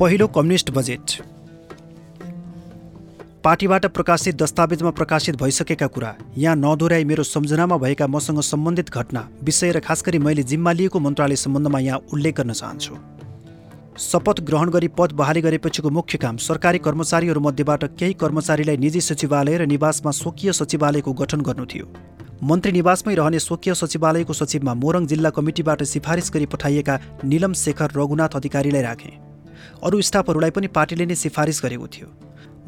पहिलो communist budget. पार्टीबाट प्रकाशित दस्तावेजमा प्रकाशित भइसकेका कुरा यहाँ नदोहोऱ्याई मेरो सम्झनामा भएका मसँग सम्बन्धित घटना विषय र खास गरी मैले जिम्मा लिएको मन्त्रालय सम्बन्धमा यहाँ उल्लेख गर्न चाहन्छु। शपथ ग्रहण गरी पद बहाली गरेपछिको मुख्य काम सरकारी कर्मचारीहरूमध्येबाट केही कर्मचारीलाई निजी सचिवालय र निवासमा स्वकीय सचिवालयको गठन गर्नु थियो। मन्त्री निवासमै रहने स्वकीय सचिवालयको सचिवमा मोरङ जिल्ला कमिटीबाट सिफारिस गरी पठाइएका निलम शेखर रघुनाथ अधिकारीलाई राखे। अरू स्टाफहरूलाई पनि पार्टीले नै सिफारिस गरेको थियो।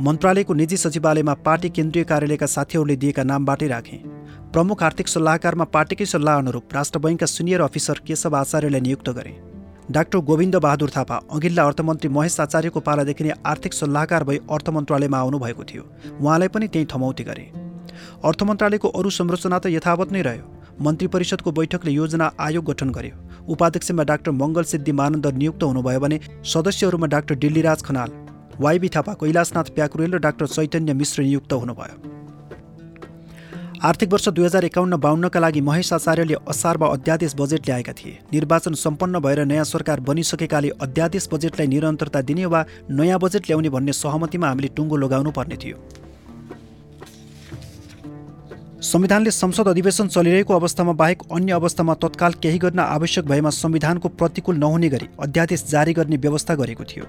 मन्त्रालयको निजी सचिवालयमा पार्टी केन्द्रीय कार्यालयका साथीहरूले दिएका नामबाटै राखे। प्रमुख आर्थिक सल्लाहकारमा पार्टीकै सल्लाह अनुरूप राष्ट्र बैङ्कका सिनियर अफिसर केशव आचार्यलाई नियुक्त गरे। डाक्टर गोविन्द बहादुर थापा अघिल्ला अर्थमन्त्री महेश आचार्यको पालादेखि नै आर्थिक सल्लाहकार भई अर्थ मन्त्रालयमा आउनुभएको थियो। उहाँलाई पनि त्यही थमौती गरे। अर्थ मन्त्रालयको अरू संरचना त यथावत नै रह्यो। मन्त्री परिषदको बैठकले योजना आयोग गठन गर्यो। उपाध्यक्षमा डाक्टर मङ्गल सिद्धि मानन्द नियुक्त हुनुभयो भने सदस्यहरूमा डाक्टर डिल्लीराज खनाल वाइबी थापा कैलाशनाथ प्याकुरेल र डाक्टर चैतन्य मिश्र नियुक्त हुनुभयो। आर्थिक वर्ष दुई हजार एकाउन्न बाहन्नका लागि महेश आचार्यले असारमा अध्यादेश बजेट ल्याएका थिए। निर्वाचन सम्पन्न भएर नयाँ सरकार बनिसकेकाले अध्यादेश बजेटलाई निरन्तरता दिने वा नयाँ बजेट ल्याउने भन्ने सहमतिमा हामीले टुङ्गो लगाउनु पर्ने थियो। संविधानले संसद अधिवेशन चलिरहेको अवस्थामा बाहेक अन्य अवस्थामा तत्काल केही गर्न आवश्यक भएमा संविधानको प्रतिकूल नहुने गरी अध्यादेश जारी गर्ने व्यवस्था गरेको थियो।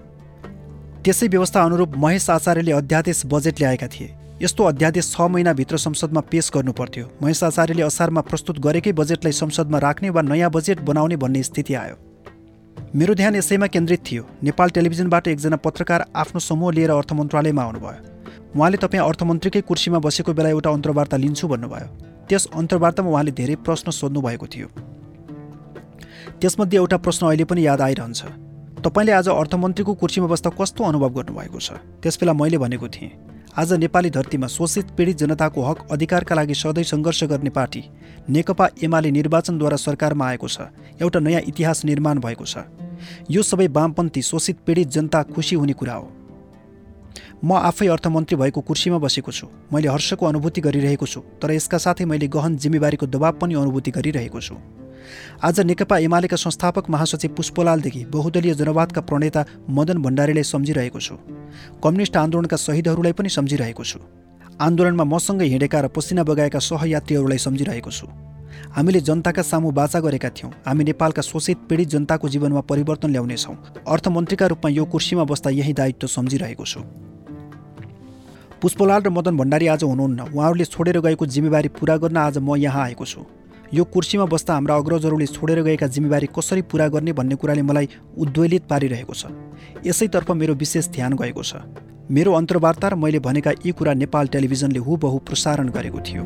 त्यसै व्यवस्था अनुरूप महेश आचार्यले अध्यादेश बजेट ल्याएका थिए। यस्तो अध्यादेश छ महिनाभित्र संसदमा पेश गर्नुपर्थ्यो महेश आचार्यले असारमा प्रस्तुत गरेकै बजेटलाई संसदमा राख्ने वा नयाँ बजेट बनाउने भन्ने स्थिति आयो। मेरो ध्यान यसैमा केन्द्रित थियो। नेपाल टेलिभिजनबाट एकजना पत्रकार आफ्नो समूह लिएर अर्थ मन्त्रालयमा आउनुभयो। उहाँले तपाईँ अर्थमन्त्रीकै कुर्सीमा बसेको बेला एउटा अन्तर्वार्ता लिन्छु भन्नुभयो। त्यस अन्तर्वार्तामा उहाँले धेरै प्रश्न सोध्नु भएको थियो। त्यसमध्ये एउटा प्रश्न अहिले पनि याद आइरहन्छ। तपाईँले आज अर्थमन्त्रीको कुर्सीमा बस्दा कस्तो अनुभव गर्नुभएको छ? त्यसबेला मैले भनेको थिएँ आज नेपाली धरतीमा शोषित पीडित जनताको हक अधिकारका लागि सधैँ सङ्घर्ष गर्ने पार्टी नेकपा एमाले निर्वाचनद्वारा सरकारमा आएको छ। एउटा नयाँ इतिहास निर्माण भएको छ। यो सबै वामपन्थी शोषित पीडित जनता खुसी हुने कुरा हो। म आफै अर्थमन्त्री भएको कुर्सीमा बसेको छु। मैले हर्षको अनुभूति गरिरहेको छु तर यसका साथै मैले गहन जिम्मेवारीको दबाव पनि अनुभूति गरिरहेको छु। आज नेकपा एमालेका संस्थापक महासचिव पुष्पलालदेखि बहुदलीय जनवादका प्रणेता मदन भण्डारीलाई सम्झिरहेको छु। कम्युनिस्ट आन्दोलनका शहीदहरूलाई पनि सम्झिरहेको छु। आन्दोलनमा मसँगै हिँडेका र पसिना बगाएका सहयात्रीहरूलाई सम्झिरहेको छु। हामीले जनताका सामु बाचा गरेका थियौँ। हामी नेपालका शोषित पीडित जनताको जीवनमा परिवर्तन ल्याउनेछौँ। अर्थमन्त्रीका रूपमा यो कुर्सीमा बस्दा यही दायित्व सम्झिरहेको छु। पुष्पलाल र मदन भण्डारी आज हुनुहुन्न। उहाँहरूले छोडेर गएको जिम्मेवारी पुरा गर्न आज म यहाँ आएको छु। यो कुर्सीमा बस्दा हाम्रा अग्रजहरूले छोडेर गएका जिम्मेवारी कसरी पुरा गर्ने भन्ने कुराले मलाई उद्वेलित पारिरहेको छ। यसैतर्फ मेरो विशेष ध्यान गएको छ। मेरो अन्तर्वार्ता र मैले भनेका यी कुरा नेपाल टेलिभिजनले हुबहु प्रसारण गरेको थियो।